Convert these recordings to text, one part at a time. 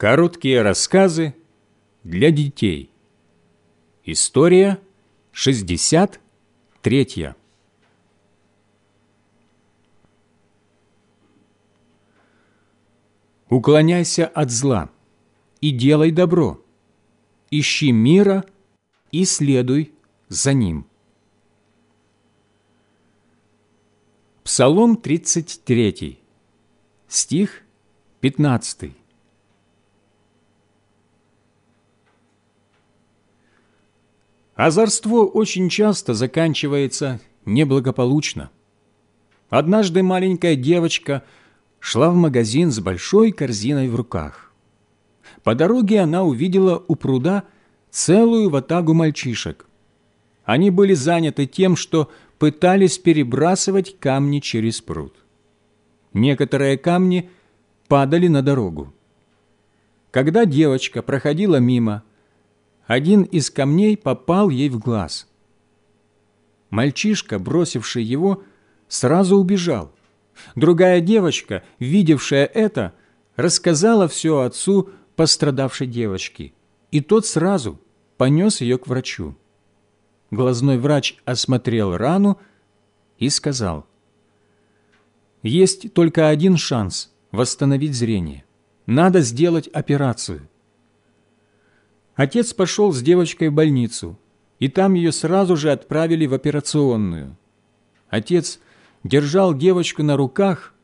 Короткие рассказы для детей. История 63. Уклоняйся от зла и делай добро. Ищи мира и следуй за ним. Псалом 33, стих 15. Озорство очень часто заканчивается неблагополучно. Однажды маленькая девочка шла в магазин с большой корзиной в руках. По дороге она увидела у пруда целую ватагу мальчишек. Они были заняты тем, что пытались перебрасывать камни через пруд. Некоторые камни падали на дорогу. Когда девочка проходила мимо, один из камней попал ей в глаз. Мальчишка, бросивший его, сразу убежал. Другая девочка, видевшая это, рассказала все отцу пострадавшей девочки, и тот сразу понес ее к врачу. Глазной врач осмотрел рану и сказал, «Есть только один шанс восстановить зрение. Надо сделать операцию. Отец пошел с девочкой в больницу, и там ее сразу же отправили в операционную. Отец держал девочку на руках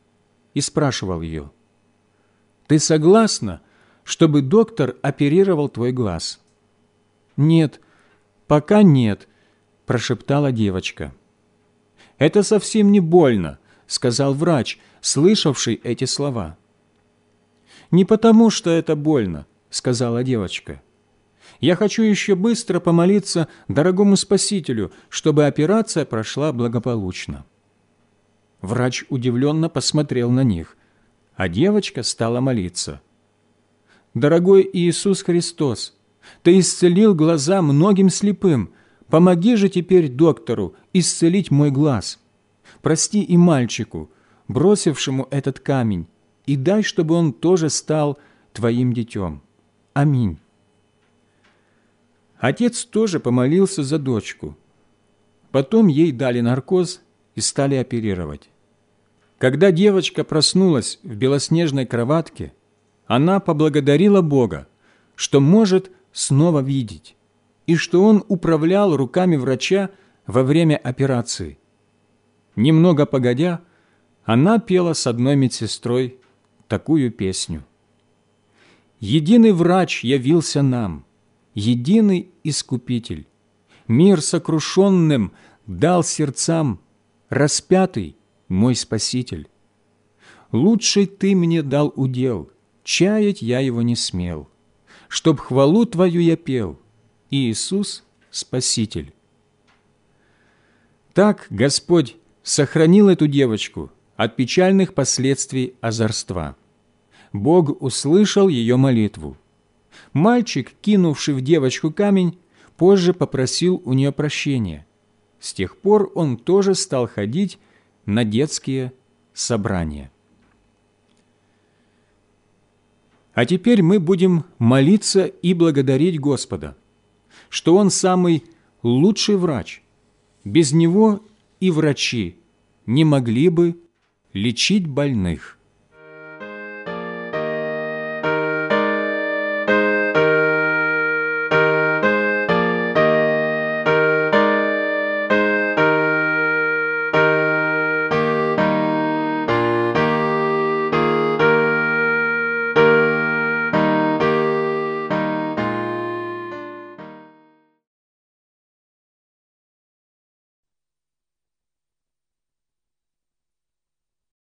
и спрашивал ее, «Ты согласна, чтобы доктор оперировал твой глаз?» «Нет, пока нет», – прошептала девочка. «Это совсем не больно», – сказал врач, слышавший эти слова. «Не потому, что это больно», – сказала девочка. Я хочу еще быстро помолиться дорогому Спасителю, чтобы операция прошла благополучно». Врач удивленно посмотрел на них, а девочка стала молиться. «Дорогой Иисус Христос, Ты исцелил глаза многим слепым. Помоги же теперь доктору исцелить мой глаз. Прости и мальчику, бросившему этот камень, и дай, чтобы он тоже стал Твоим детем. Аминь». Отец тоже помолился за дочку. Потом ей дали наркоз и стали оперировать. Когда девочка проснулась в белоснежной кроватке, она поблагодарила Бога, что может снова видеть, и что Он управлял руками врача во время операции. Немного погодя, она пела с одной медсестрой такую песню. «Единый врач явился нам, единый Искупитель. Мир сокрушенным дал сердцам, распятый мой Спаситель. Лучший Ты мне дал удел, чаять я его не смел, чтоб хвалу Твою я пел, Иисус – Спаситель. Так Господь сохранил эту девочку от печальных последствий озорства. Бог услышал ее молитву – Мальчик, кинувший в девочку камень, позже попросил у нее прощения. С тех пор он тоже стал ходить на детские собрания. А теперь мы будем молиться и благодарить Господа, что Он самый лучший врач. Без Него и врачи не могли бы лечить больных.